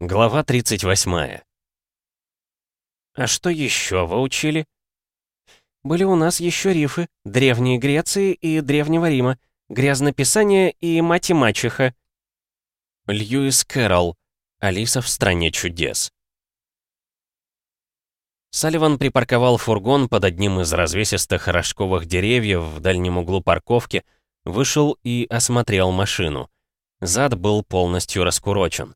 Глава 38. «А что еще вы учили?» «Были у нас еще рифы, Древней Греции и Древнего Рима, грязнописание и мать и мачеха». Льюис Кэрролл. Алиса в стране чудес. Салливан припарковал фургон под одним из развесистых рожковых деревьев в дальнем углу парковки, вышел и осмотрел машину. Зад был полностью раскурочен.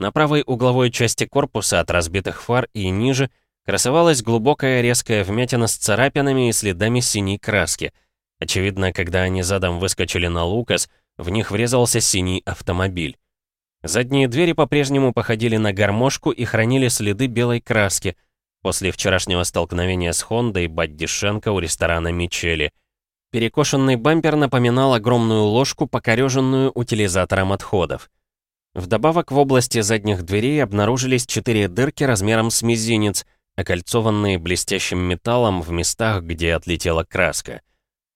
На правой угловой части корпуса от разбитых фар и ниже красовалась глубокая резкая вмятина с царапинами и следами синей краски. Очевидно, когда они задом выскочили на Лукас, в них врезался синий автомобиль. Задние двери по-прежнему походили на гармошку и хранили следы белой краски после вчерашнего столкновения с Хондой Бадди Шенко у ресторана Мичели. Перекошенный бампер напоминал огромную ложку, покореженную утилизатором отходов. Вдобавок в области задних дверей обнаружились четыре дырки размером с мизинец, окольцованные блестящим металлом в местах, где отлетела краска.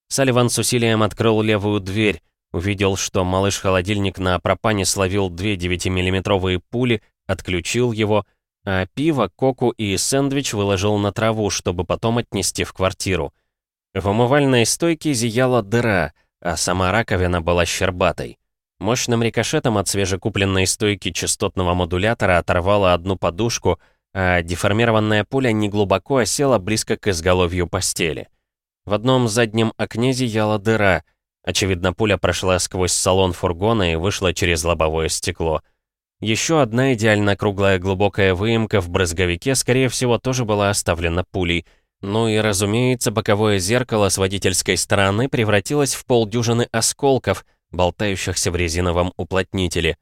Салливан с усилием открыл левую дверь, увидел, что малыш-холодильник на пропане словил две 9-миллиметровые пули, отключил его, а пиво, коку и сэндвич выложил на траву, чтобы потом отнести в квартиру. В умывальной стойке зияла дыра, а сама раковина была щербатой. Мощным рикошетом от свежекупленной стойки частотного модулятора оторвала одну подушку, а деформированная пуля неглубоко осела близко к изголовью постели. В одном заднем окне зияла дыра. Очевидно, пуля прошла сквозь салон фургона и вышла через лобовое стекло. Еще одна идеально круглая глубокая выемка в брызговике, скорее всего, тоже была оставлена пулей. Ну и, разумеется, боковое зеркало с водительской стороны превратилось в полдюжины осколков, болтающихся в резиновом уплотнителе.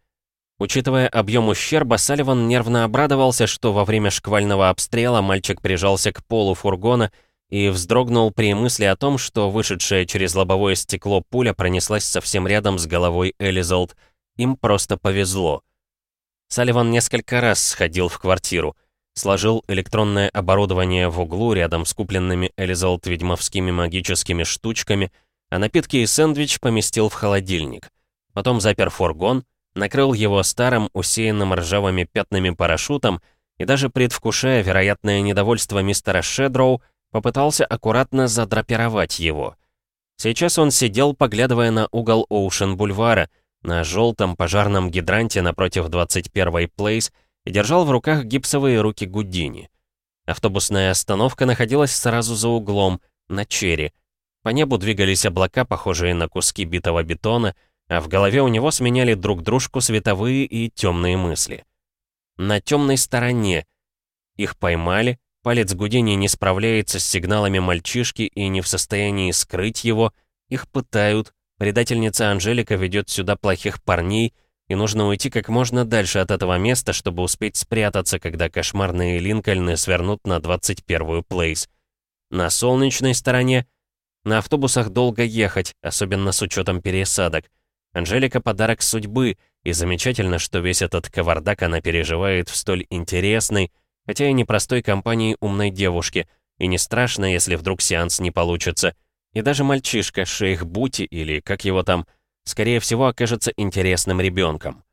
Учитывая объем ущерба, Салливан нервно обрадовался, что во время шквального обстрела мальчик прижался к полу фургона и вздрогнул при мысли о том, что вышедшая через лобовое стекло пуля пронеслась совсем рядом с головой Элизолд. Им просто повезло. Салливан несколько раз сходил в квартиру, сложил электронное оборудование в углу рядом с купленными Элизолд ведьмовскими магическими штучками — а напитки и сэндвич поместил в холодильник. Потом запер фургон, накрыл его старым, усеянным ржавыми пятнами парашютом и даже предвкушая вероятное недовольство мистера Шедроу, попытался аккуратно задрапировать его. Сейчас он сидел, поглядывая на угол Оушен-бульвара, на желтом пожарном гидранте напротив 21-й Плейс и держал в руках гипсовые руки Гудини. Автобусная остановка находилась сразу за углом, на Черри, по небу двигались облака, похожие на куски битого бетона, а в голове у него сменяли друг дружку световые и темные мысли. На темной стороне. Их поймали, палец Гудини не справляется с сигналами мальчишки и не в состоянии скрыть его, их пытают, предательница Анжелика ведет сюда плохих парней, и нужно уйти как можно дальше от этого места, чтобы успеть спрятаться, когда кошмарные Линкольны свернут на 21-ю Плейс. На солнечной стороне — на автобусах долго ехать, особенно с учетом пересадок. Анжелика — подарок судьбы, и замечательно, что весь этот кавардак она переживает в столь интересной, хотя и непростой компании умной девушки, и не страшно, если вдруг сеанс не получится. И даже мальчишка, шейх Бути или как его там, скорее всего окажется интересным ребенком.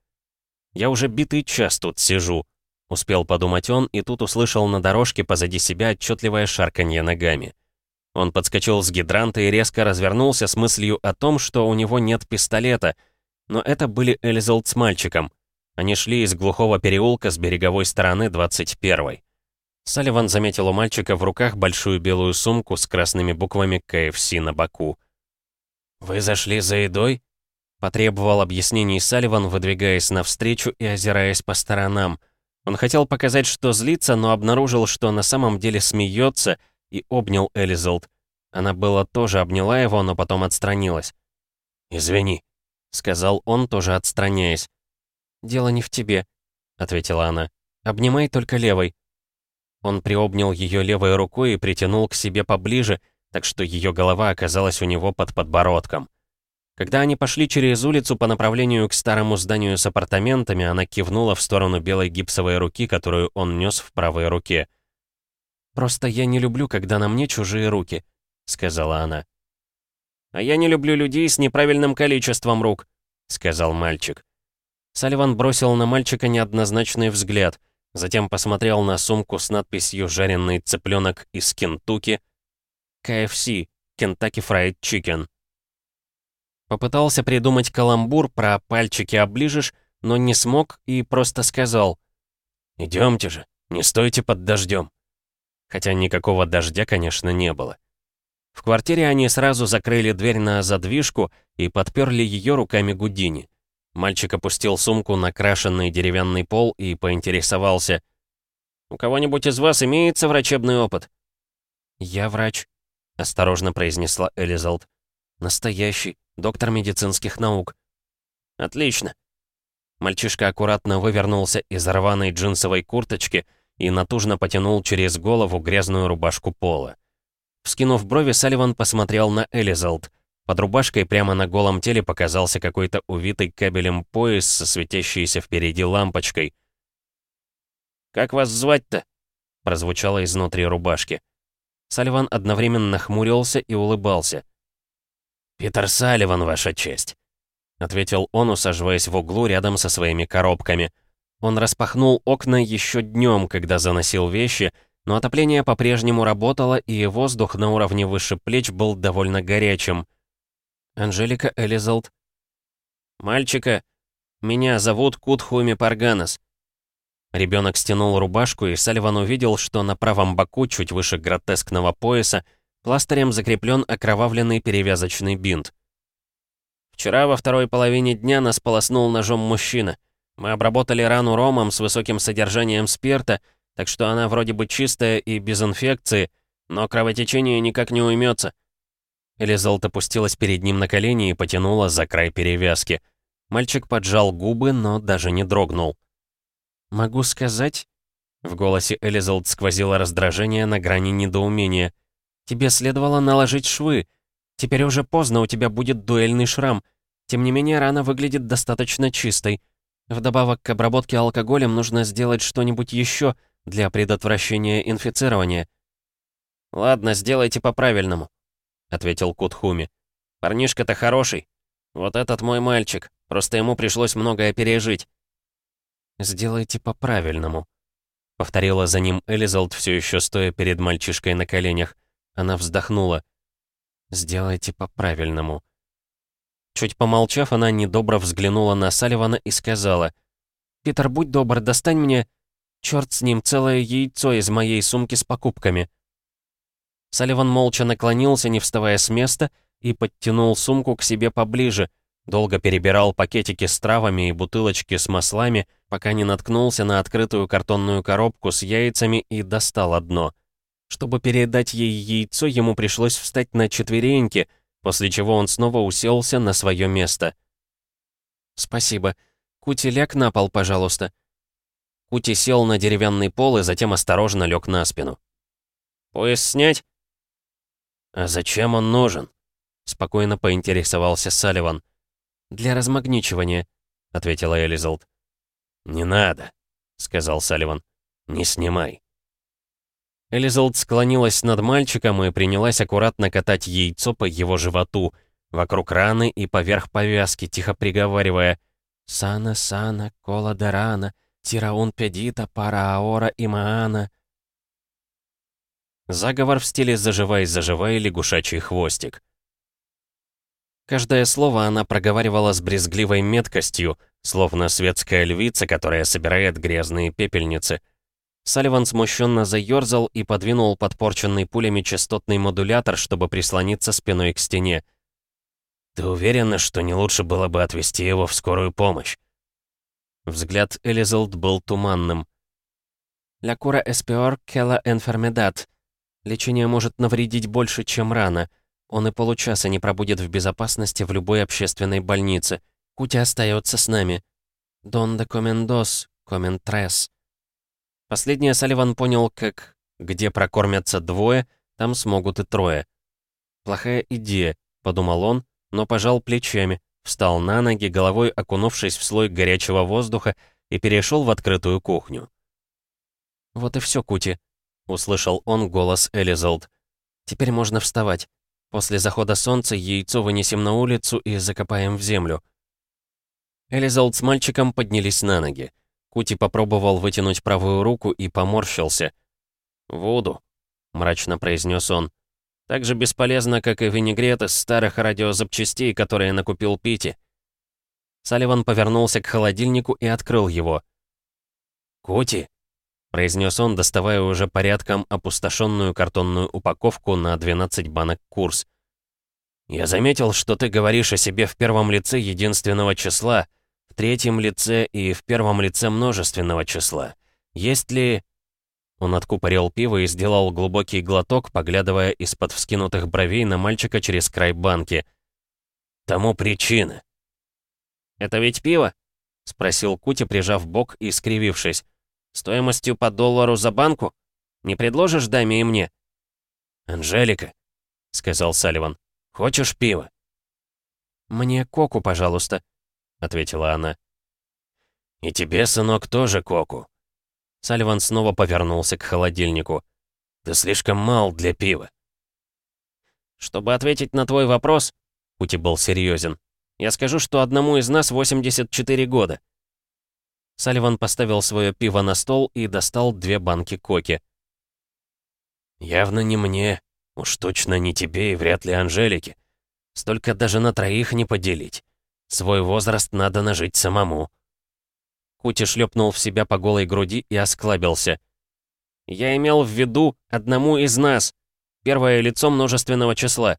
«Я уже битый час тут сижу», — успел подумать он, и тут услышал на дорожке позади себя отчетливое шарканье ногами. Он подскочил с гидранта и резко развернулся с мыслью о том, что у него нет пистолета. Но это были Элизалд с мальчиком. Они шли из глухого переулка с береговой стороны 21-й. Салливан заметил у мальчика в руках большую белую сумку с красными буквами КФС на боку. «Вы зашли за едой?» Потребовал объяснений Салливан, выдвигаясь навстречу и озираясь по сторонам. Он хотел показать, что злится, но обнаружил, что на самом деле смеется и обнял Элизалд. Она была тоже обняла его, но потом отстранилась. «Извини», — сказал он, тоже отстраняясь. «Дело не в тебе», — ответила она. «Обнимай только левой». Он приобнял ее левой рукой и притянул к себе поближе, так что ее голова оказалась у него под подбородком. Когда они пошли через улицу по направлению к старому зданию с апартаментами, она кивнула в сторону белой гипсовой руки, которую он нес в правой руке. «Просто я не люблю, когда на мне чужие руки», — сказала она. «А я не люблю людей с неправильным количеством рук», — сказал мальчик. Салливан бросил на мальчика неоднозначный взгляд, затем посмотрел на сумку с надписью «Жареный цыпленок из Кентуки», KFC, Kentucky Fried Chicken. Попытался придумать каламбур про «пальчики оближешь», но не смог и просто сказал «Идемте же, не стойте под дождем». Хотя никакого дождя, конечно, не было. В квартире они сразу закрыли дверь на задвижку и подперли ее руками Гудини. Мальчик опустил сумку на крашенный деревянный пол и поинтересовался. «У кого-нибудь из вас имеется врачебный опыт?» «Я врач», — осторожно произнесла Элизалд. «Настоящий, доктор медицинских наук». «Отлично». Мальчишка аккуратно вывернулся из рваной джинсовой курточки и натужно потянул через голову грязную рубашку пола. Вскинув брови, Салливан посмотрел на Элизалд. Под рубашкой прямо на голом теле показался какой-то увитый кабелем пояс со светящейся впереди лампочкой. «Как вас звать-то?» — прозвучало изнутри рубашки. Салливан одновременно хмурился и улыбался. «Питер Салливан, ваша честь», — ответил он, усаживаясь в углу рядом со своими коробками. Он распахнул окна еще днем, когда заносил вещи, но отопление по-прежнему работало, и воздух на уровне выше плеч был довольно горячим — Анжелика Элизалд. «Мальчика, меня зовут Кутхуми Парганас». Ребенок стянул рубашку, и Сальван увидел, что на правом боку, чуть выше гротескного пояса, пластырем закреплен окровавленный перевязочный бинт. «Вчера во второй половине дня нас полоснул ножом мужчина. Мы обработали рану ромом с высоким содержанием спирта, так что она вроде бы чистая и без инфекции, но кровотечение никак не уймется. Элизалт опустилась перед ним на колени и потянула за край перевязки. Мальчик поджал губы, но даже не дрогнул. «Могу сказать...» В голосе Элизалд сквозило раздражение на грани недоумения. «Тебе следовало наложить швы. Теперь уже поздно, у тебя будет дуэльный шрам. Тем не менее, рана выглядит достаточно чистой. Вдобавок к обработке алкоголем нужно сделать что-нибудь еще для предотвращения инфицирования». «Ладно, сделайте по-правильному», — ответил Кутхуми. «Парнишка-то хороший. Вот этот мой мальчик. Просто ему пришлось многое пережить». «Сделайте по-правильному», — повторила за ним Элизалд, все еще стоя перед мальчишкой на коленях. Она вздохнула. «Сделайте по-правильному». Чуть помолчав, она недобро взглянула на Салливана и сказала. «Питер, будь добр, достань мне... Черт с ним, целое яйцо из моей сумки с покупками». Салливан молча наклонился, не вставая с места, и подтянул сумку к себе поближе, долго перебирал пакетики с травами и бутылочки с маслами, пока не наткнулся на открытую картонную коробку с яйцами и достал одно. Чтобы передать ей яйцо, ему пришлось встать на четвереньки, после чего он снова уселся на свое место. «Спасибо. Кути, ляг на пол, пожалуйста». Кути сел на деревянный пол и затем осторожно лег на спину. «Пояс снять?» «А зачем он нужен?» — спокойно поинтересовался Салливан. «Для размагничивания», — ответила Элизалд. «Не надо», — сказал Салливан. «Не снимай». Элизалд склонилась над мальчиком и принялась аккуратно катать яйцо по его животу, вокруг раны и поверх повязки, тихо приговаривая «Сана, сана, кола дарана, тираун педита, пара аора и маана». Заговор в стиле «заживай, заживай, лягушачий хвостик». Каждое слово она проговаривала с брезгливой меткостью, словно светская львица, которая собирает грязные пепельницы. Салливан смущенно заерзал и подвинул подпорченный пулями частотный модулятор, чтобы прислониться спиной к стене. «Ты уверена, что не лучше было бы отвезти его в скорую помощь?» Взгляд Элизалд был туманным. «La cura es peor que la enfermedad», Лечение может навредить больше, чем рана. Он и получаса не пробудет в безопасности в любой общественной больнице. Кутя остается с нами. Донде комендос, коментрес. Последнее Салливан понял как «где прокормятся двое, там смогут и трое». «Плохая идея», — подумал он, но пожал плечами, встал на ноги, головой окунувшись в слой горячего воздуха и перешел в открытую кухню. «Вот и все, Кути», Услышал он голос Элизалд. «Теперь можно вставать. После захода солнца яйцо вынесем на улицу и закопаем в землю». Элизалд с мальчиком поднялись на ноги. Кути попробовал вытянуть правую руку и поморщился. «Вуду», — мрачно произнес он. «Так же бесполезно, как и винегрет из старых радиозапчастей, которые накупил Пити». Салливан повернулся к холодильнику и открыл его. «Кути», — произнес он, доставая уже порядком опустошенную картонную упаковку на 12 банок курс. «Я заметил, что ты говоришь о себе в первом лице единственного числа, третьем лице и в первом лице множественного числа. Есть ли...» Он откупорил пиво и сделал глубокий глоток, поглядывая из-под вскинутых бровей на мальчика через край банки. «Тому причина». «Это ведь пиво?» — спросил Кути, прижав бок и скривившись. «Стоимостью по доллару за банку? Не предложишь даме и мне?» «Анжелика», — сказал Салливан, — «хочешь пиво?» «Мне коку, пожалуйста», — ответила она. «И тебе, сынок, тоже коку». Салливан снова повернулся к холодильнику. «Ты слишком мал для пива». «Чтобы ответить на твой вопрос», — Пути был серьезен, «я скажу, что одному из нас 84 года». Салливан поставил свое пиво на стол и достал две банки коки. «Явно не мне, уж точно не тебе и вряд ли Анжелике. Столько даже на троих не поделить». Свой возраст надо нажить самому. Кути шлепнул в себя по голой груди и осклабился. «Я имел в виду одному из нас. Первое лицо множественного числа».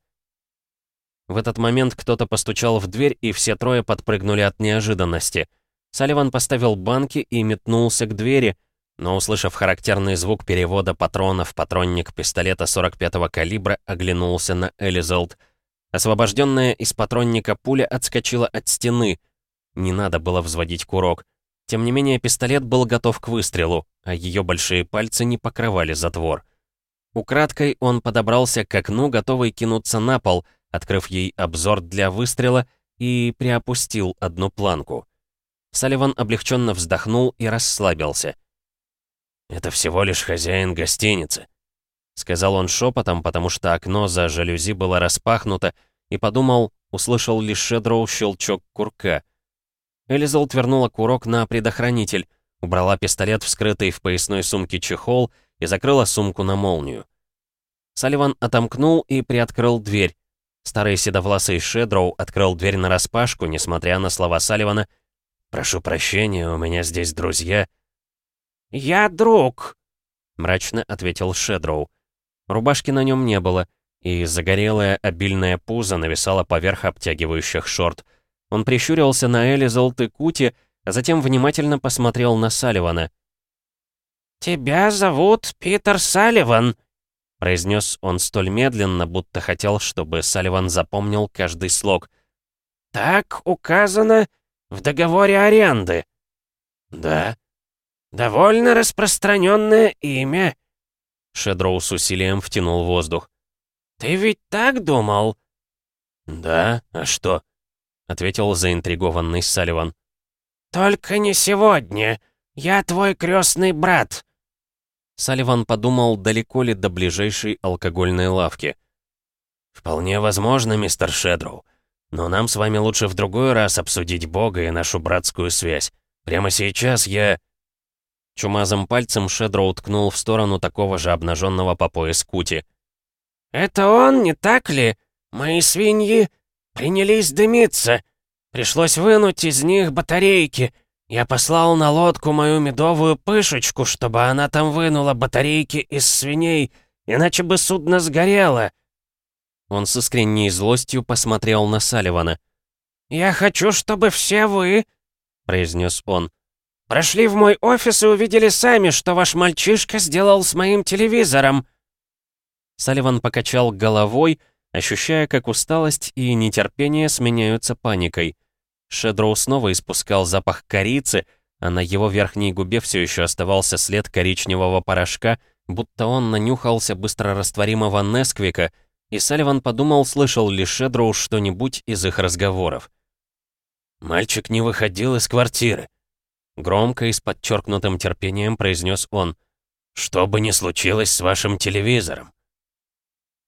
В этот момент кто-то постучал в дверь, и все трое подпрыгнули от неожиданности. Салливан поставил банки и метнулся к двери, но, услышав характерный звук перевода патрона в патронник пистолета 45-го калибра, оглянулся на Элизалд — Освобожденная из патронника пуля отскочила от стены. Не надо было взводить курок. Тем не менее, пистолет был готов к выстрелу, а ее большие пальцы не покрывали затвор. Украдкой он подобрался к окну, готовый кинуться на пол, открыв ей обзор для выстрела, и приопустил одну планку. Салливан облегченно вздохнул и расслабился. «Это всего лишь хозяин гостиницы», Сказал он шепотом, потому что окно за жалюзи было распахнуто, и подумал, услышал лишь Шедроу щелчок курка. Элизалт вернула курок на предохранитель, убрала пистолет в скрытый в поясной сумке чехол и закрыла сумку на молнию. Салливан отомкнул и приоткрыл дверь. Старый седовласый Шедроу открыл дверь нараспашку, несмотря на слова Салливана. «Прошу прощения, у меня здесь друзья». «Я друг», — мрачно ответил Шедроу. Рубашки на нем не было, и загорелая обильная пузо нависала поверх обтягивающих шорт. Он прищурился на Элли Золты Кути, а затем внимательно посмотрел на Салливана. «Тебя зовут Питер Салливан», — произнес он столь медленно, будто хотел, чтобы Салливан запомнил каждый слог. «Так указано в договоре аренды». «Да». «Довольно распространенное имя. Шедроу с усилием втянул воздух. «Ты ведь так думал?» «Да, а что?» — ответил заинтригованный Салливан. «Только не сегодня. Я твой крестный брат». Салливан подумал, далеко ли до ближайшей алкогольной лавки. «Вполне возможно, мистер Шедроу. Но нам с вами лучше в другой раз обсудить Бога и нашу братскую связь. Прямо сейчас я...» Чумазым пальцем Шедро уткнул в сторону такого же обнаженного по пояс Кути. «Это он, не так ли? Мои свиньи принялись дымиться. Пришлось вынуть из них батарейки. Я послал на лодку мою медовую пышечку, чтобы она там вынула батарейки из свиней, иначе бы судно сгорело». Он с искренней злостью посмотрел на Салливана. «Я хочу, чтобы все вы...» — произнес он Прошли в мой офис и увидели сами, что ваш мальчишка сделал с моим телевизором». Салливан покачал головой, ощущая, как усталость и нетерпение сменяются паникой. Шедроу снова испускал запах корицы, а на его верхней губе все еще оставался след коричневого порошка, будто он нанюхался быстрорастворимого Несквика, и Салливан подумал, слышал ли Шедроу что-нибудь из их разговоров. «Мальчик не выходил из квартиры», Громко и с подчеркнутым терпением произнес он. «Что бы ни случилось с вашим телевизором?»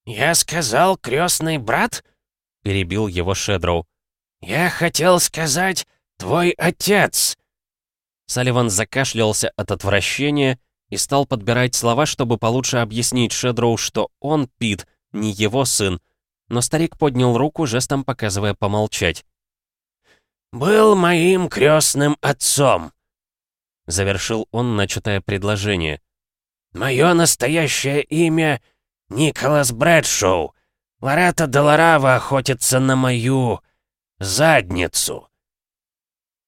«Я сказал, крестный брат?» — перебил его Шедроу. «Я хотел сказать, твой отец!» Салливан закашлялся от отвращения и стал подбирать слова, чтобы получше объяснить Шедроу, что он, Пит, не его сын, но старик поднял руку, жестом показывая помолчать. «Был моим крестным отцом», — завершил он начатое предложение. «Мое настоящее имя — Николас Брэдшоу. Лората Долорава охотится на мою... задницу».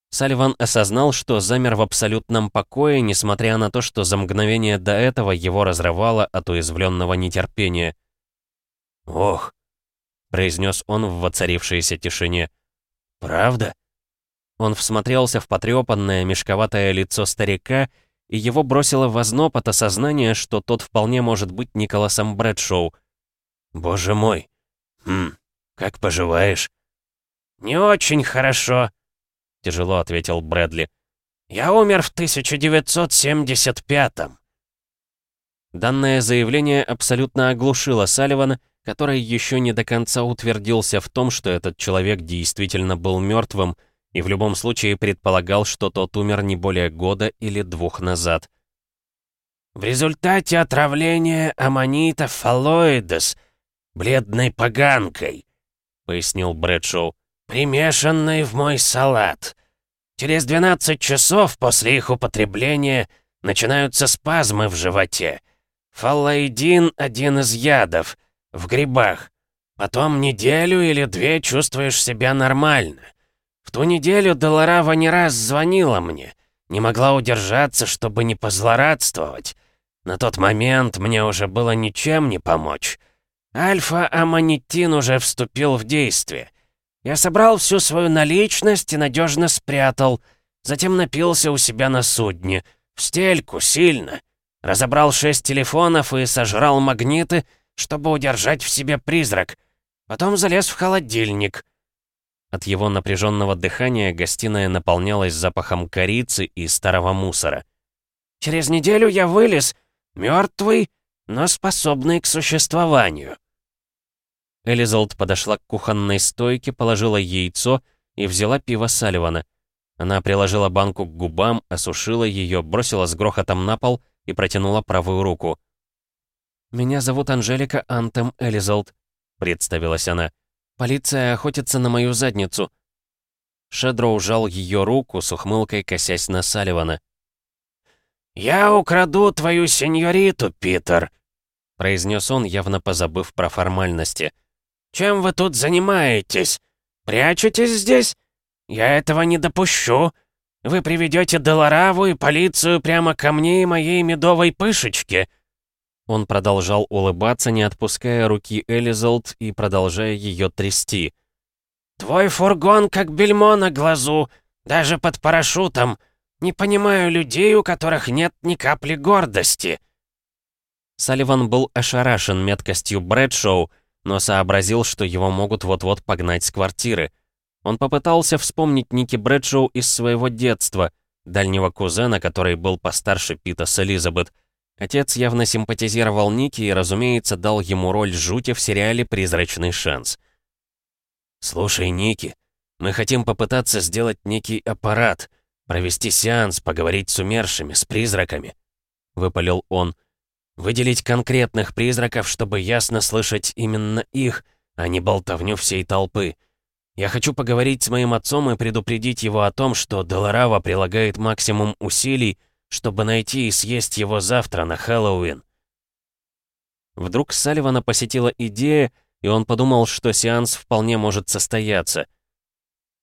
Салливан осознал, что замер в абсолютном покое, несмотря на то, что за мгновение до этого его разрывало от уязвленного нетерпения. «Ох», — произнес он в воцарившейся тишине, — «правда?» Он всмотрелся в потрепанное, мешковатое лицо старика, и его бросило в озноб от осознания, что тот вполне может быть Николасом Брэдшоу. «Боже мой! Хм, как поживаешь?» «Не очень хорошо», тяжело ответил Брэдли. «Я умер в 1975-м». Данное заявление абсолютно оглушило Салливана, который еще не до конца утвердился в том, что этот человек действительно был мертвым, и в любом случае предполагал, что тот умер не более года или двух назад. «В результате отравления аммонита фалоидес, бледной поганкой», — пояснил Брэдшоу примешанный в мой салат. Через 12 часов после их употребления начинаются спазмы в животе. Фаллоидин — один из ядов, в грибах. Потом неделю или две чувствуешь себя нормально. Ту неделю Долорава не раз звонила мне, не могла удержаться, чтобы не позлорадствовать. На тот момент мне уже было ничем не помочь. Альфа-аммонитин уже вступил в действие. Я собрал всю свою наличность и надежно спрятал. Затем напился у себя на судне. В стельку, сильно. Разобрал шесть телефонов и сожрал магниты, чтобы удержать в себе призрак. Потом залез в холодильник. От его напряженного дыхания гостиная наполнялась запахом корицы и старого мусора. Через неделю я вылез, мертвый, но способный к существованию. Элизалд подошла к кухонной стойке, положила яйцо и взяла пиво Салливана. Она приложила банку к губам, осушила ее, бросила с грохотом на пол и протянула правую руку. «Меня зовут Анжелика Антем Элизалд», — представилась она. «Полиция охотится на мою задницу». Шедро ужал ее руку с ухмылкой, косясь на Салливана. «Я украду твою сеньориту, Питер», — произнес он, явно позабыв про формальности. Чем вы тут занимаетесь? Прячетесь здесь? Я этого не допущу. Вы приведете Делараву и полицию прямо ко мне и моей медовой пышечке». Он продолжал улыбаться, не отпуская руки Элизалд и продолжая ее трясти. «Твой фургон как бельмо на глазу, даже под парашютом. Не понимаю людей, у которых нет ни капли гордости». Салливан был ошарашен меткостью Брэдшоу, но сообразил, что его могут вот-вот погнать с квартиры. Он попытался вспомнить Ники Брэдшоу из своего детства, дальнего кузена, который был постарше Пита с Элизабет. Отец явно симпатизировал Ники и, разумеется, дал ему роль жути в сериале «Призрачный шанс». «Слушай, Ники, мы хотим попытаться сделать некий аппарат, провести сеанс, поговорить с умершими, с призраками», — выпалил он. Выделить конкретных призраков, чтобы ясно слышать именно их, а не болтовню всей толпы. Я хочу поговорить с моим отцом и предупредить его о том, что Долорава прилагает максимум усилий, чтобы найти и съесть его завтра на Хэллоуин. Вдруг Салливана посетила идея, и он подумал, что сеанс вполне может состояться.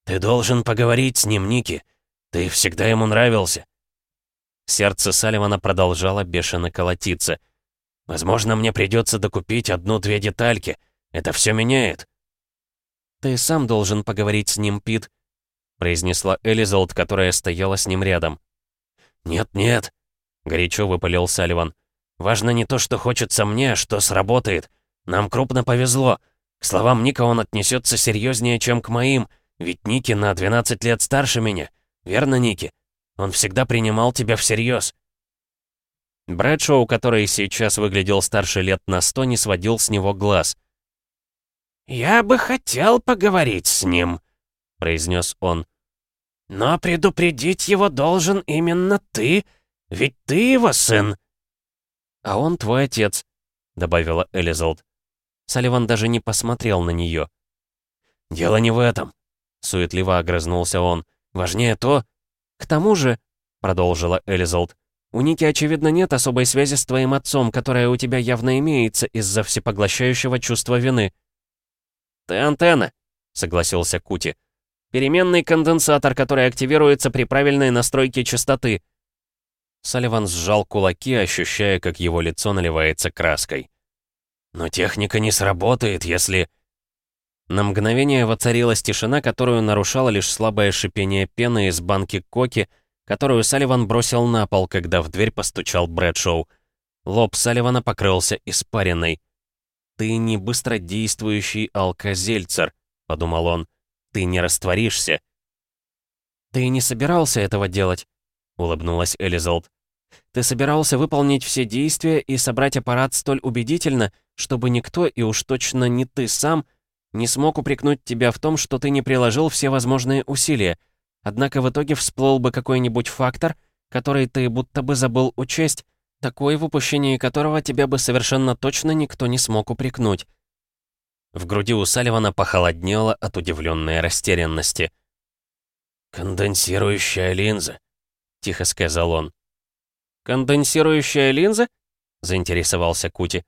«Ты должен поговорить с ним, Ники. Ты всегда ему нравился. Сердце Салливана продолжало бешено колотиться. «Возможно, мне придется докупить одну-две детальки. Это все меняет». «Ты сам должен поговорить с ним, Пит», — произнесла Элизалд, которая стояла с ним рядом. «Нет-нет», — горячо выпалил Салливан. «Важно не то, что хочется мне, а что сработает. Нам крупно повезло. К словам Ника он отнесется серьезнее, чем к моим, ведь Ники на 12 лет старше меня. Верно, Ники?» Он всегда принимал тебя всерьез. Брэдшоу, который сейчас выглядел старше лет на сто, не сводил с него глаз. «Я бы хотел поговорить с ним», — произнес он. Но предупредить его должен именно ты, ведь ты его сын». «А он твой отец», — добавила Элизалд. Салливан даже не посмотрел на нее. «Дело не в этом», — суетливо огрызнулся он. «Важнее то...» «К тому же», — продолжила Элизалд, «у Ники, очевидно, нет особой связи с твоим отцом, которая у тебя явно имеется из-за всепоглощающего чувства вины». «Ты антенна», — согласился Кути. «Переменный конденсатор, который активируется при правильной настройке частоты». Салливан сжал кулаки, ощущая, как его лицо наливается краской. «Но техника не сработает, если...» На мгновение воцарилась тишина, которую нарушало лишь слабое шипение пены из банки коки, которую Салливан бросил на пол, когда в дверь постучал Брэдшоу. Лоб Салливана покрылся испариной. «Ты не быстродействующий алкозельцер», — подумал он. «Ты не растворишься». «Ты не собирался этого делать?» — улыбнулась Элизалд. «Ты собирался выполнить все действия и собрать аппарат столь убедительно, чтобы никто, и уж точно не ты сам, не смог упрекнуть тебя в том, что ты не приложил все возможные усилия. Однако в итоге всплыл бы какой-нибудь фактор, который ты будто бы забыл учесть, такой, в упущении которого тебя бы совершенно точно никто не смог упрекнуть. В груди у Салливана похолоднело от удивленной растерянности. «Конденсирующая линза», — тихо сказал он. «Конденсирующая линза?» — заинтересовался Кути.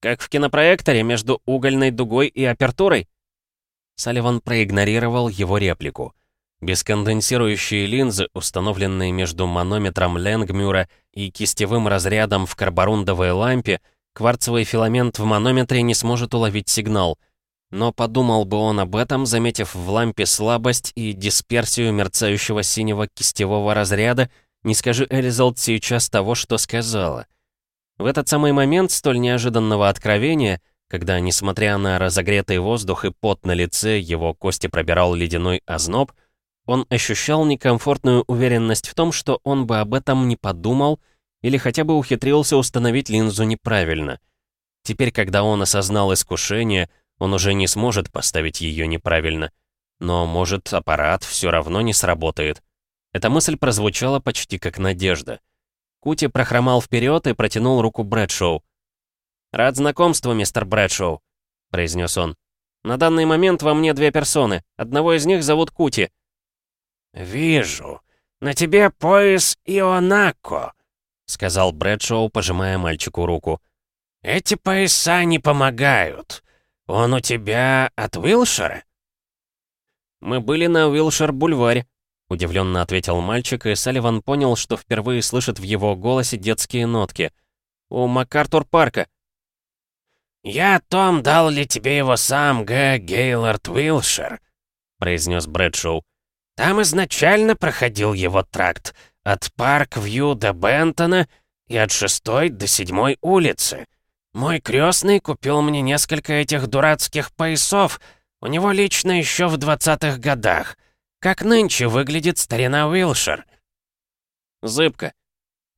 «Как в кинопроекторе между угольной дугой и апертурой?» Салливан проигнорировал его реплику. Бесконденсирующие линзы, установленные между манометром Ленгмюра и кистевым разрядом в карборундовой лампе, кварцевый филамент в манометре не сможет уловить сигнал. Но подумал бы он об этом, заметив в лампе слабость и дисперсию мерцающего синего кистевого разряда, не скажи Элизалд сейчас того, что сказала. В этот самый момент столь неожиданного откровения, когда, несмотря на разогретый воздух и пот на лице, его кости пробирал ледяной озноб, он ощущал некомфортную уверенность в том, что он бы об этом не подумал или хотя бы ухитрился установить линзу неправильно. Теперь, когда он осознал искушение, он уже не сможет поставить ее неправильно. Но, может, аппарат все равно не сработает. Эта мысль прозвучала почти как надежда. Кути прохромал вперед и протянул руку Брэдшоу. «Рад знакомству, мистер Брэдшоу», — произнес он. «На данный момент во мне две персоны. Одного из них зовут Кути. «Вижу. На тебе пояс Ионако», — сказал Брэдшоу, пожимая мальчику руку. «Эти пояса не помогают. Он у тебя от Уилшера?» «Мы были на Уилшер-бульваре», — удивленно ответил мальчик, и Салливан понял, что впервые слышит в его голосе детские нотки. «У МакАртур-парка». «Я Том дал ли тебе его сам Г. Гейлорд Уилшер?» — произнес Брэдшоу. Там изначально проходил его тракт от Парк-Вью до Бентона и от шестой до седьмой улицы. Мой крестный купил мне несколько этих дурацких поясов, у него лично еще в двадцатых годах. Как нынче выглядит старина Уилшер? Зыбка.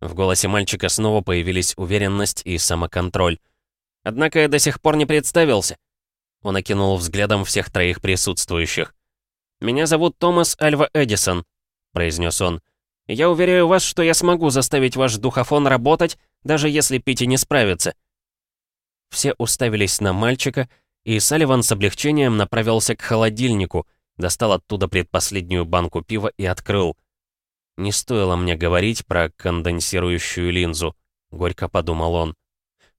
В голосе мальчика снова появились уверенность и самоконтроль. Однако я до сих пор не представился. Он окинул взглядом всех троих присутствующих. «Меня зовут Томас Альва Эдисон», — произнес он. «Я уверяю вас, что я смогу заставить ваш духофон работать, даже если Пити не справится». Все уставились на мальчика, и Салливан с облегчением направился к холодильнику, достал оттуда предпоследнюю банку пива и открыл. «Не стоило мне говорить про конденсирующую линзу», — горько подумал он.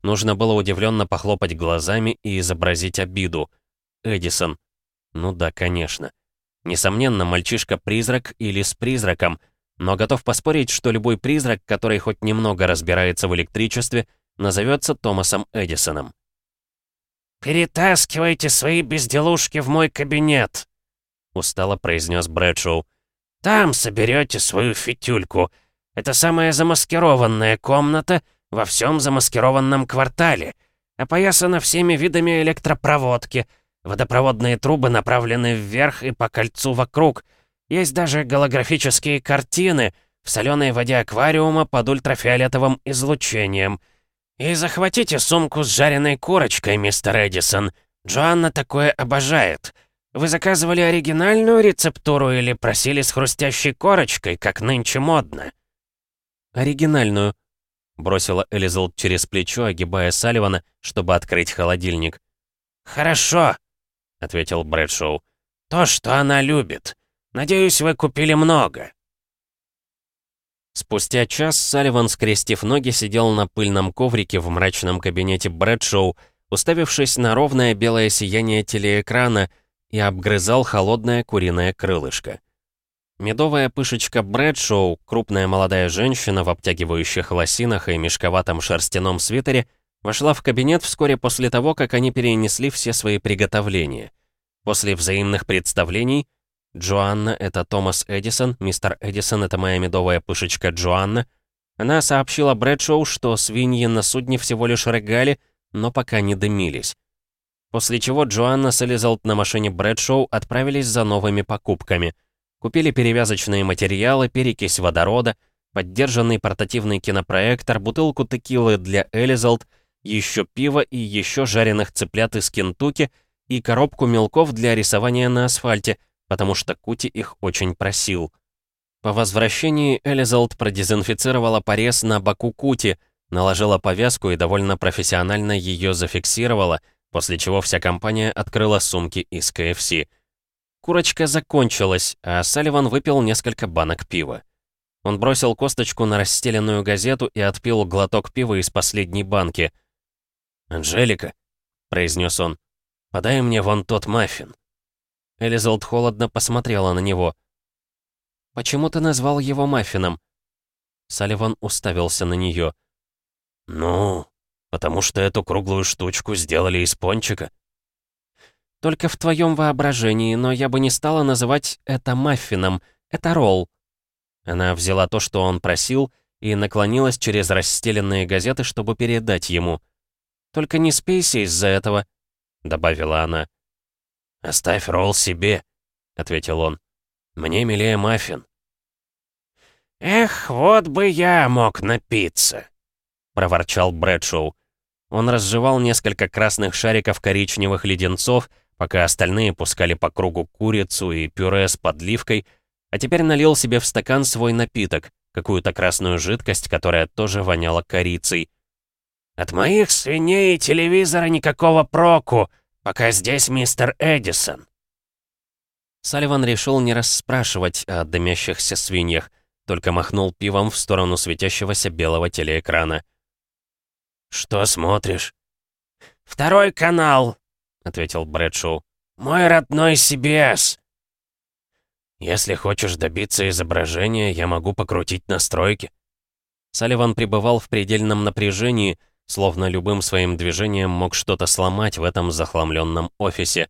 Нужно было удивленно похлопать глазами и изобразить обиду. Эдисон. Ну да, конечно. Несомненно, мальчишка-призрак или с призраком, но готов поспорить, что любой призрак, который хоть немного разбирается в электричестве, назовется Томасом Эдисоном. «Перетаскивайте свои безделушки в мой кабинет», — устало произнес Брэдшоу. «Там соберете свою фитюльку. Это самая замаскированная комната во всем замаскированном квартале, опоясана всеми видами электропроводки — Водопроводные трубы направлены вверх и по кольцу вокруг. Есть даже голографические картины в соленой воде аквариума под ультрафиолетовым излучением. И захватите сумку с жареной курочкой, мистер Эдисон. Джоанна такое обожает. Вы заказывали оригинальную рецептуру или просили с хрустящей корочкой, как нынче модно?» «Оригинальную», — бросила Элизалд через плечо, огибая Салливана, чтобы открыть холодильник. «Хорошо», — ответил Брэдшоу. «То, что она любит. Надеюсь, вы купили много». Спустя час Салливан, скрестив ноги, сидел на пыльном коврике в мрачном кабинете Брэдшоу, уставившись на ровное белое сияние телеэкрана и обгрызал холодное куриное крылышко. Медовая пышечка Брэдшоу, крупная молодая женщина в обтягивающих лосинах и мешковатом шерстяном свитере, вошла в кабинет вскоре после того, как они перенесли все свои приготовления. После взаимных представлений Джоанна — это Томас Эдисон, мистер Эдисон — это моя медовая пышечка Джоанна. Она сообщила Брэдшоу, что свиньи на судне всего лишь рыгали, но пока не дымились. После чего Джоанна с Элизалт на машине Брэдшоу отправились за новыми покупками. Купили перевязочные материалы, перекись водорода, поддержанный портативный кинопроектор, бутылку текилы для Элизалт, еще пиво и еще жареных цыплят из Кентуки и коробку мелков для рисования на асфальте — потому что Кути их очень просил. По возвращении Элизалд продезинфицировала порез на боку Кути, наложила повязку и довольно профессионально ее зафиксировала, после чего вся компания открыла сумки из КФС. Курочка закончилась, а Салливан выпил несколько банок пива. Он бросил косточку на расстеленную газету и отпил глоток пива из последней банки. «Анжелика», — произнес он, — «подай мне вон тот маффин». Элизалд холодно посмотрела на него. «Почему ты назвал его маффином?» Салливан уставился на нее. «Ну, потому что эту круглую штучку сделали из пончика». «Только в твоем воображении, но я бы не стала называть это маффином. Это ролл». Она взяла то, что он просил, и наклонилась через расстеленные газеты, чтобы передать ему. «Только не спейся из-за этого», — добавила она. «Оставь ролл себе», — ответил он. «Мне милее маффин». «Эх, вот бы я мог напиться», — проворчал Брэдшоу. Он разжевал несколько красных шариков коричневых леденцов, пока остальные пускали по кругу курицу и пюре с подливкой, а теперь налил себе в стакан свой напиток, какую-то красную жидкость, которая тоже воняла корицей. «От моих свиней и телевизора никакого проку!» Пока здесь мистер Эдисон». Салливан решил не расспрашивать о дымящихся свиньях, только махнул пивом в сторону светящегося белого телеэкрана. «Что смотришь?» «Второй канал», — ответил Брэдшоу. «Мой родной CBS». «Если хочешь добиться изображения, я могу покрутить настройки». Салливан пребывал в предельном напряжении, словно любым своим движением мог что-то сломать в этом захламленном офисе.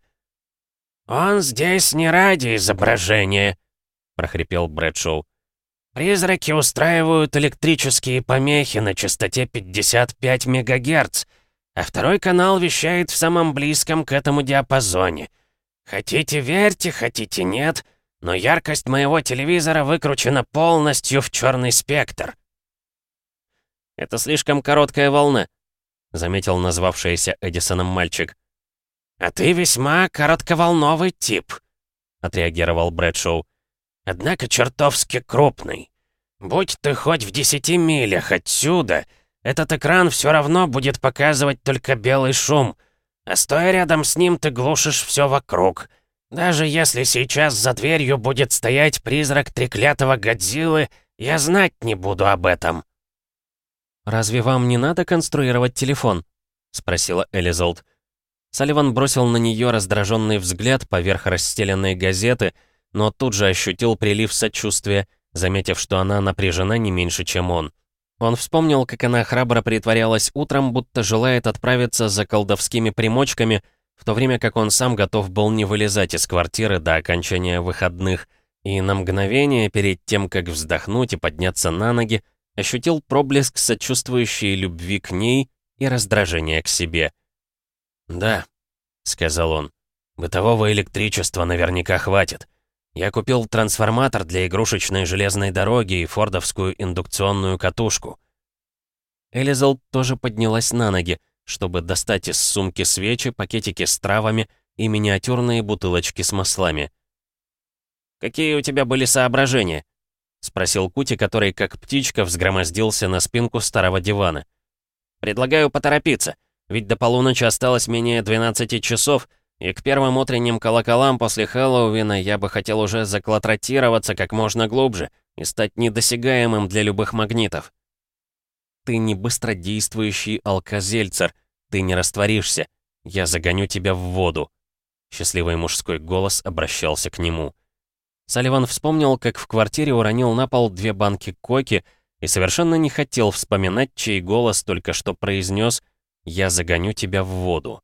«Он здесь не ради изображения», — прохрипел Брэдшоу. «Призраки устраивают электрические помехи на частоте 55 МГц, а второй канал вещает в самом близком к этому диапазоне. Хотите верьте, хотите нет, но яркость моего телевизора выкручена полностью в черный спектр». «Это слишком короткая волна», — заметил назвавшийся Эдисоном мальчик. «А ты весьма коротковолновый тип», — отреагировал Брэдшоу. «Однако чертовски крупный. Будь ты хоть в десяти милях отсюда, этот экран все равно будет показывать только белый шум, а стоя рядом с ним ты глушишь все вокруг. Даже если сейчас за дверью будет стоять призрак треклятого Годзиллы, я знать не буду об этом». «Разве вам не надо конструировать телефон?» — спросила Элизолд. Салливан бросил на нее раздраженный взгляд поверх расстеленной газеты, но тут же ощутил прилив сочувствия, заметив, что она напряжена не меньше, чем он. Он вспомнил, как она храбро притворялась утром, будто желает отправиться за колдовскими примочками, в то время как он сам готов был не вылезать из квартиры до окончания выходных, и на мгновение, перед тем, как вздохнуть и подняться на ноги, ощутил проблеск сочувствующей любви к ней и раздражения к себе. «Да», — сказал он, — «бытового электричества наверняка хватит. Я купил трансформатор для игрушечной железной дороги и фордовскую индукционную катушку». Элизал тоже поднялась на ноги, чтобы достать из сумки свечи, пакетики с травами и миниатюрные бутылочки с маслами. «Какие у тебя были соображения?» — спросил Кути, который, как птичка, взгромоздился на спинку старого дивана. «Предлагаю поторопиться, ведь до полуночи осталось менее 12 часов, и к первым утренним колоколам после Хэллоуина я бы хотел уже заклатротироваться как можно глубже и стать недосягаемым для любых магнитов». «Ты не быстродействующий алкозельцер, ты не растворишься. Я загоню тебя в воду». Счастливый мужской голос обращался к нему. Салливан вспомнил, как в квартире уронил на пол две банки коки и совершенно не хотел вспоминать, чей голос только что произнес «Я загоню тебя в воду».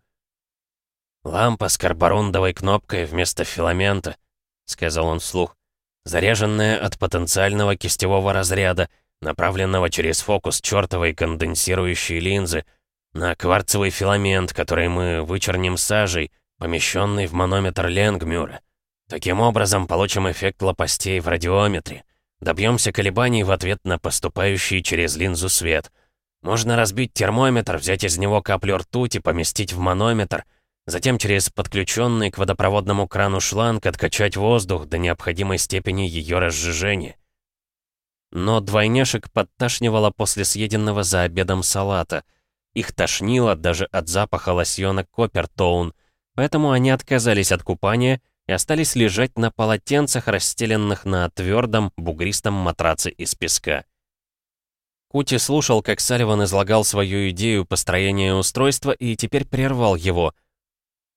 «Лампа с карборундовой кнопкой вместо филамента», — сказал он вслух, «заряженная от потенциального кистевого разряда, направленного через фокус чертовой конденсирующей линзы, на кварцевый филамент, который мы вычерним сажей, помещенный в манометр Ленгмюра. Таким образом, получим эффект лопастей в радиометре. Добьемся колебаний в ответ на поступающий через линзу свет. Можно разбить термометр, взять из него каплю ртути, поместить в манометр, затем через подключенный к водопроводному крану шланг откачать воздух до необходимой степени ее разжижения. Но двойняшек подташнивало после съеденного за обедом салата. Их тошнило даже от запаха лосьона Копертоун, поэтому они отказались от купания и остались лежать на полотенцах, расстеленных на твердом, бугристом матраце из песка. Кути слушал, как Салливан излагал свою идею построения устройства и теперь прервал его.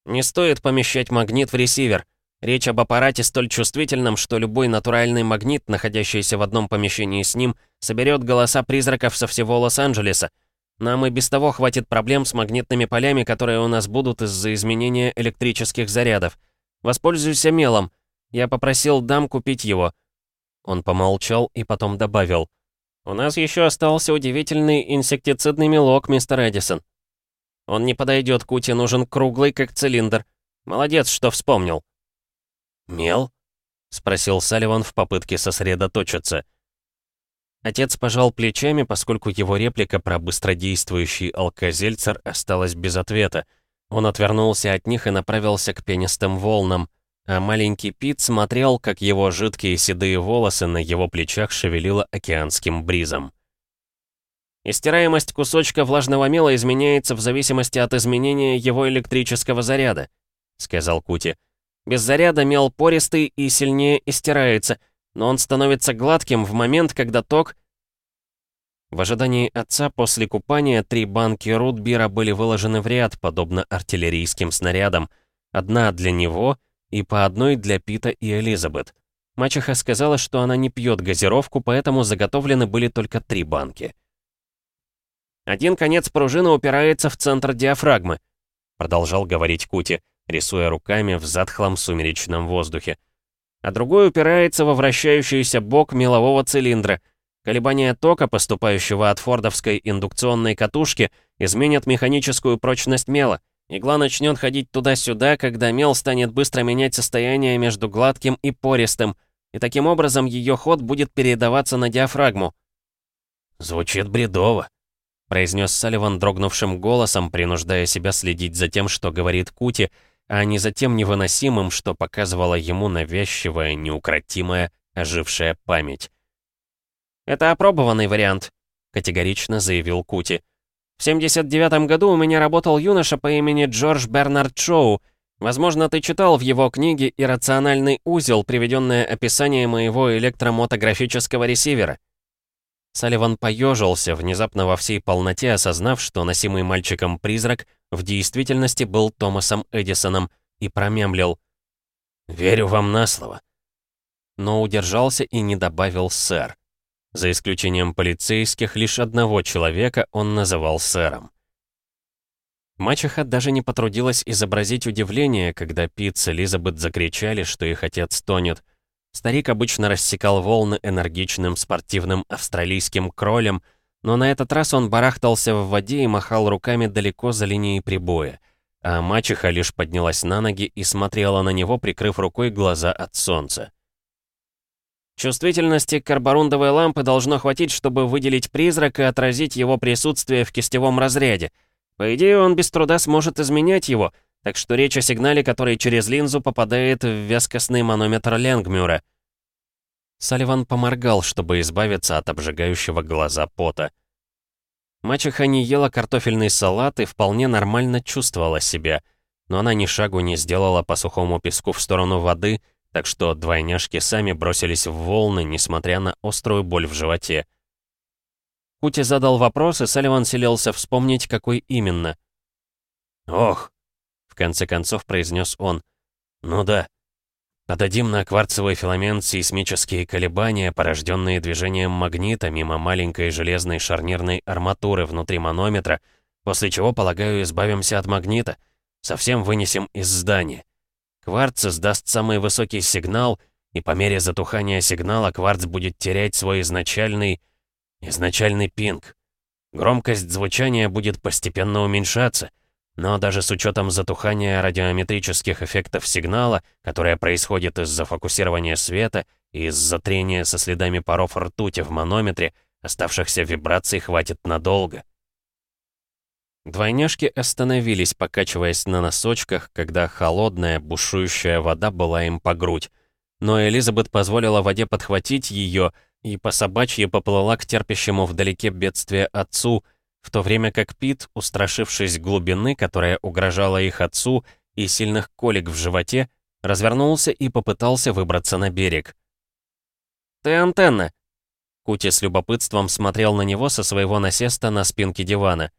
«Не стоит помещать магнит в ресивер. Речь об аппарате столь чувствительном, что любой натуральный магнит, находящийся в одном помещении с ним, соберет голоса призраков со всего Лос-Анджелеса. Нам и без того хватит проблем с магнитными полями, которые у нас будут из-за изменения электрических зарядов. Воспользуйся мелом. Я попросил дам купить его». Он помолчал и потом добавил. «У нас еще остался удивительный инсектицидный мелок, мистер Эдисон. Он не подойдет, Кути нужен круглый, как цилиндр. Молодец, что вспомнил». «Мел?» — спросил Салливан в попытке сосредоточиться. Отец пожал плечами, поскольку его реплика про быстродействующий алкозельцер осталась без ответа. Он отвернулся от них и направился к пенистым волнам, а маленький Пит смотрел, как его жидкие седые волосы на его плечах шевелило океанским бризом. «Истираемость кусочка влажного мела изменяется в зависимости от изменения его электрического заряда», — сказал Кути. «Без заряда мел пористый и сильнее истирается, но он становится гладким в момент, когда ток в ожидании отца после купания три банки рутбира были выложены в ряд, подобно артиллерийским снарядам. Одна для него и по одной для Пита и Элизабет. Мачеха сказала, что она не пьет газировку, поэтому заготовлены были только три банки. «Один конец пружины упирается в центр диафрагмы», продолжал говорить Кути, рисуя руками в затхлом сумеречном воздухе. «А другой упирается во вращающийся бок мелового цилиндра — Колебания тока, поступающего от фордовской индукционной катушки, изменят механическую прочность мела. Игла начнет ходить туда-сюда, когда мел станет быстро менять состояние между гладким и пористым, и таким образом ее ход будет передаваться на диафрагму. «Звучит бредово», — произнес Салливан дрогнувшим голосом, принуждая себя следить за тем, что говорит Кути, а не за тем невыносимым, что показывала ему навязчивая, неукротимая, ожившая память. «Это опробованный вариант», — категорично заявил Кути. «В 79 году у меня работал юноша по имени Джордж Бернард Шоу. Возможно, ты читал в его книге «Иррациональный узел» приведенное описание моего электромотографического ресивера». Салливан поежился, внезапно во всей полноте осознав, что носимый мальчиком призрак в действительности был Томасом Эдисоном, и промямлил. «Верю вам на слово». Но удержался и не добавил «сэр». За исключением полицейских, лишь одного человека он называл сэром. Мачеха даже не потрудилась изобразить удивление, когда Пит с Элизабет закричали, что их отец тонет. Старик обычно рассекал волны энергичным спортивным австралийским кролем, но на этот раз он барахтался в воде и махал руками далеко за линией прибоя, а мачеха лишь поднялась на ноги и смотрела на него, прикрыв рукой глаза от солнца. Чувствительности карборундовой лампы должно хватить, чтобы выделить призрак и отразить его присутствие в кистевом разряде. По идее, он без труда сможет изменять его, Так что речь о сигнале, который через линзу попадает в вязкостный манометр Ленгмюра. Салливан поморгал, чтобы избавиться от обжигающего глаза пота. Мачеха не ела картофельный салат и вполне нормально чувствовала себя, но она ни шагу не сделала по сухому песку в сторону воды, так что двойняшки сами бросились в волны, несмотря на острую боль в животе. Кути задал вопрос, и Салливан селился вспомнить, какой именно. «Ох!» — в конце концов произнес он. «Ну да. Подадим на кварцевый филамент сейсмические колебания, порожденные движением магнита мимо маленькой железной шарнирной арматуры внутри манометра, после чего, полагаю, избавимся от магнита, совсем вынесем из здания. Кварц издаст самый высокий сигнал, и по мере затухания сигнала кварц будет терять свой изначальный... изначальный пинг. Громкость звучания будет постепенно уменьшаться, но даже с учетом затухания радиометрических эффектов сигнала, которое происходит из-за фокусирования света и из-за трения со следами паров ртути в манометре, оставшихся вибраций хватит надолго. Двойняшки остановились, покачиваясь на носочках, когда холодная, бушующая вода была им по грудь. Но Элизабет позволила воде подхватить ее и по собачьи поплыла к терпящему вдалеке бедствия отцу, в то время как Пит, устрашившись глубины, которая угрожала их отцу, и сильных колик в животе, развернулся и попытался выбраться на берег. «Ты антенна!» Кути с любопытством смотрел на него со своего насеста на спинке дивана.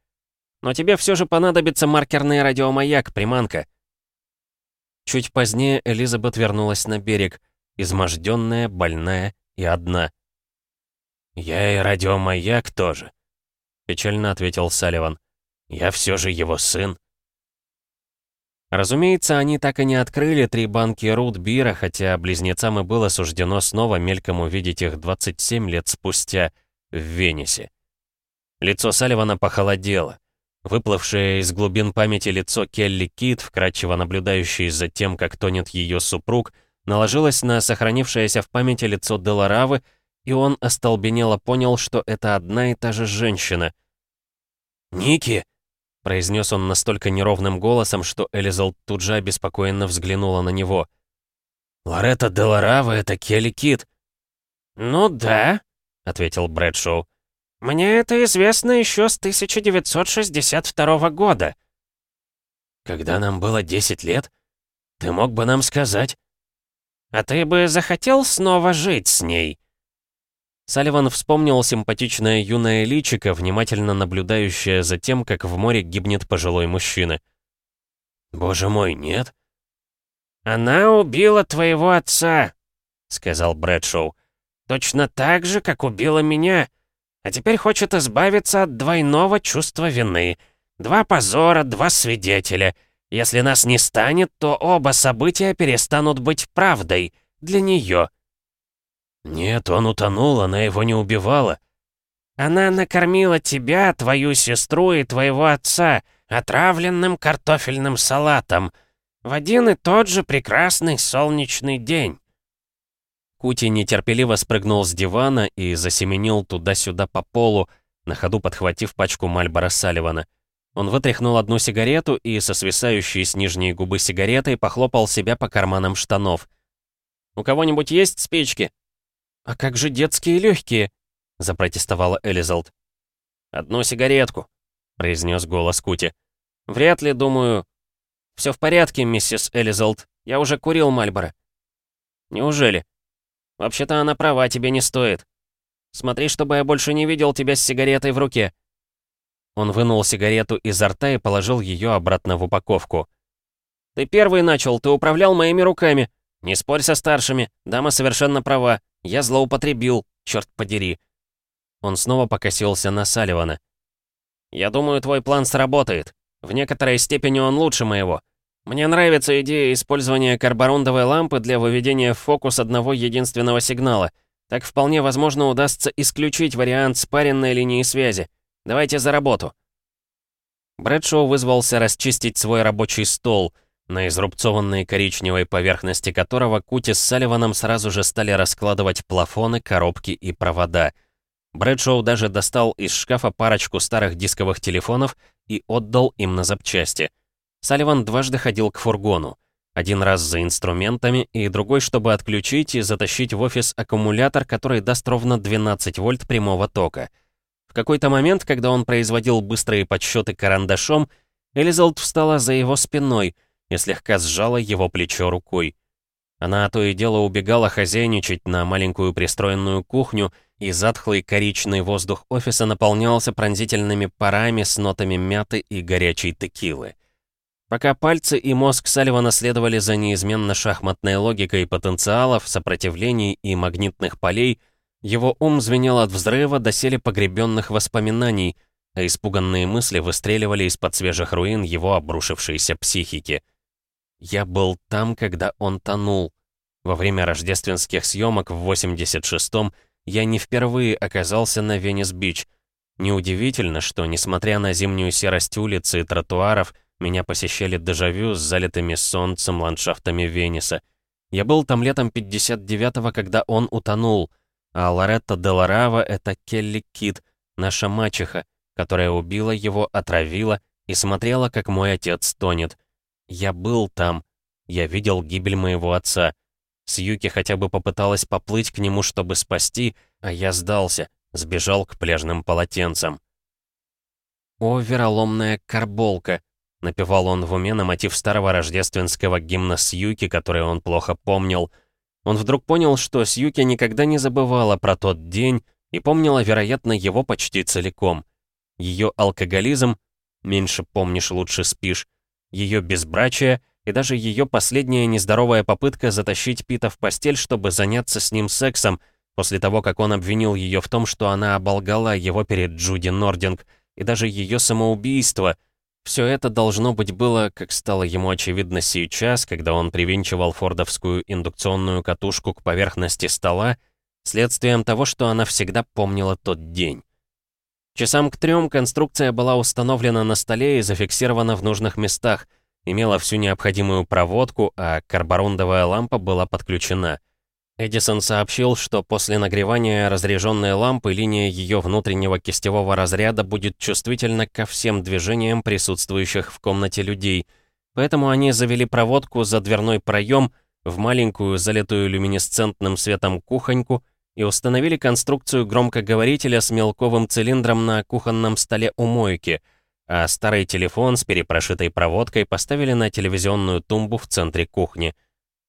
Но тебе все же понадобится маркерный радиомаяк, приманка». Чуть позднее Элизабет вернулась на берег, изможденная, больная и одна. «Я и радиомаяк тоже», — печально ответил Салливан. «Я все же его сын». Разумеется, они так и не открыли три банки рут-бира, хотя близнецам и было суждено снова мельком увидеть их 27 лет спустя в Венесе. Лицо Салливана похолодело. Выплывшее из глубин памяти лицо Келли Кит, вкрадчиво наблюдающей за тем, как тонет ее супруг, наложилось на сохранившееся в памяти лицо Деларавы, и он остолбенело понял, что это одна и та же женщина. «Ники!» — произнес он настолько неровным голосом, что Элизал тут же обеспокоенно взглянула на него. «Лоретта Деларава — это Келли Кит!» «Ну да», — ответил Брэдшоу. «Мне это известно еще с 1962 года». «Когда нам было 10 лет? Ты мог бы нам сказать?» «А ты бы захотел снова жить с ней?» Салливан вспомнил симпатичное юное личико, внимательно наблюдающее за тем, как в море гибнет пожилой мужчина. «Боже мой, нет?» «Она убила твоего отца», — сказал Брэдшоу. «Точно так же, как убила меня. А теперь хочет избавиться от двойного чувства вины. Два позора, два свидетеля. Если нас не станет, то оба события перестанут быть правдой. Для нее. Нет, он утонул, она его не убивала. Она накормила тебя, твою сестру и твоего отца отравленным картофельным салатом в один и тот же прекрасный солнечный день. Кути нетерпеливо спрыгнул с дивана и засеменил туда-сюда по полу, на ходу подхватив пачку Мальбора Салливана. Он вытряхнул одну сигарету и со свисающей с нижней губы сигаретой похлопал себя по карманам штанов. «У кого-нибудь есть спички?» «А как же детские легкие?» — запротестовала Элизалд. «Одну сигаретку», — произнес голос Кути. «Вряд ли, думаю...» «Все в порядке, миссис Элизалд. Я уже курил Мальборо». «Неужели?» Вообще-то она права, тебе не стоит. Смотри, чтобы я больше не видел тебя с сигаретой в руке». Он вынул сигарету изо рта и положил ее обратно в упаковку. «Ты первый начал, ты управлял моими руками. Не спорь со старшими, дама совершенно права. Я злоупотребил, черт подери». Он снова покосился на Салливана. «Я думаю, твой план сработает. В некоторой степени он лучше моего. Мне нравится идея использования карборундовой лампы для выведения в фокус одного единственного сигнала. Так вполне возможно удастся исключить вариант спаренной линии связи. Давайте за работу. Брэдшоу вызвался расчистить свой рабочий стол, на изрубцованной коричневой поверхности которого Кути с Салливаном сразу же стали раскладывать плафоны, коробки и провода. Брэдшоу даже достал из шкафа парочку старых дисковых телефонов и отдал им на запчасти — Салливан дважды ходил к фургону. Один раз за инструментами, и другой, чтобы отключить и затащить в офис аккумулятор, который даст ровно 12 вольт прямого тока. В какой-то момент, когда он производил быстрые подсчеты карандашом, Элизалд встала за его спиной и слегка сжала его плечо рукой. Она то и дело убегала хозяйничать на маленькую пристроенную кухню, и затхлый коричный воздух офиса наполнялся пронзительными парами с нотами мяты и горячей текилы. Пока пальцы и мозг Салливана следовали за неизменно шахматной логикой потенциалов, сопротивлений и магнитных полей, его ум звенел от взрыва до сели погребенных воспоминаний, а испуганные мысли выстреливали из-под свежих руин его обрушившейся психики. «Я был там, когда он тонул. Во время рождественских съемок в 86-м я не впервые оказался на Венес-Бич. Неудивительно, что, несмотря на зимнюю серость улиц и тротуаров, меня посещали дежавю с залитыми солнцем ландшафтами Венеса. Я был там летом 59-го, когда он утонул, а Лоретта де Ларава — это Келли Кит, наша мачеха, которая убила его, отравила и смотрела, как мой отец тонет. Я был там. Я видел гибель моего отца. Сьюки хотя бы попыталась поплыть к нему, чтобы спасти, а я сдался, сбежал к пляжным полотенцам. О, вероломная карболка! Напевал он в уме на мотив старого рождественского гимна Сьюки, который он плохо помнил. Он вдруг понял, что Сьюки никогда не забывала про тот день и помнила, вероятно, его почти целиком. Ее алкоголизм «меньше помнишь, лучше спишь», ее безбрачие и даже ее последняя нездоровая попытка затащить Пита в постель, чтобы заняться с ним сексом, после того, как он обвинил ее в том, что она оболгала его перед Джуди Нординг, и даже ее самоубийство — все это должно быть было, как стало ему очевидно сейчас, когда он привинчивал фордовскую индукционную катушку к поверхности стола, следствием того, что она всегда помнила тот день. Часам к трем конструкция была установлена на столе и зафиксирована в нужных местах, имела всю необходимую проводку, а карборундовая лампа была подключена — Эдисон сообщил, что после нагревания разряженной лампы линия ее внутреннего кистевого разряда будет чувствительна ко всем движениям присутствующих в комнате людей, поэтому они завели проводку за дверной проем в маленькую, залитую люминесцентным светом кухоньку и установили конструкцию громкоговорителя с мелковым цилиндром на кухонном столе у мойки, а старый телефон с перепрошитой проводкой поставили на телевизионную тумбу в центре кухни —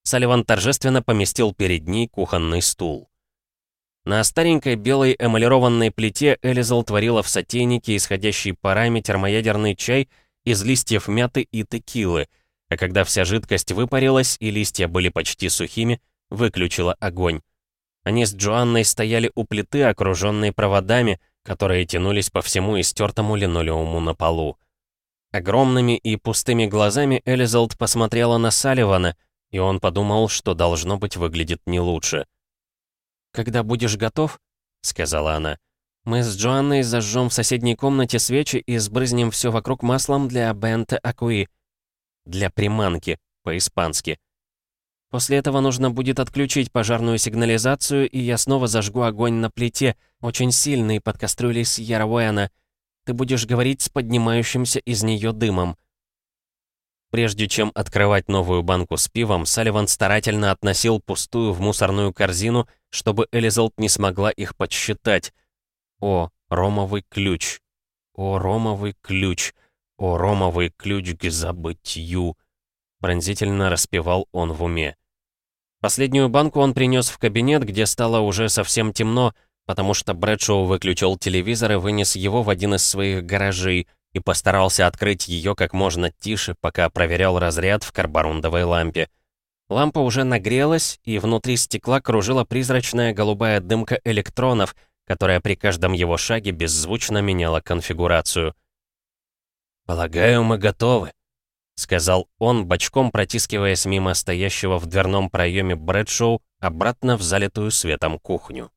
Салливан торжественно поместил перед ней кухонный стул. На старенькой белой эмалированной плите Элизал творила в сотейнике, исходящий парами, термоядерный чай из листьев мяты и текилы, а когда вся жидкость выпарилась и листья были почти сухими, выключила огонь. Они с Джоанной стояли у плиты, окруженные проводами, которые тянулись по всему истертому линолеуму на полу. Огромными и пустыми глазами Элизалд посмотрела на Салливана, и он подумал, что должно быть выглядит не лучше. «Когда будешь готов», — сказала она, — «мы с Джоанной зажжем в соседней комнате свечи и сбрызнем все вокруг маслом для бенте акуи». «Для приманки», по-испански. После этого нужно будет отключить пожарную сигнализацию, и я снова зажгу огонь на плите, очень сильный, под кастрюлей с Яровуэна. Ты будешь говорить с поднимающимся из нее дымом. Прежде чем открывать новую банку с пивом, Салливан старательно относил пустую в мусорную корзину, чтобы Элизалт не смогла их подсчитать. О, ромовый ключ. О, ромовый ключ. О, ромовый ключ к забытью. Пронзительно распевал он в уме. Последнюю банку он принес в кабинет, где стало уже совсем темно, потому что Брэдшоу выключил телевизор и вынес его в один из своих гаражей, и постарался открыть ее как можно тише, пока проверял разряд в карборундовой лампе. Лампа уже нагрелась, и внутри стекла кружила призрачная голубая дымка электронов, которая при каждом его шаге беззвучно меняла конфигурацию. «Полагаю, мы готовы», — сказал он, бочком протискиваясь мимо стоящего в дверном проеме Брэдшоу обратно в залитую светом кухню.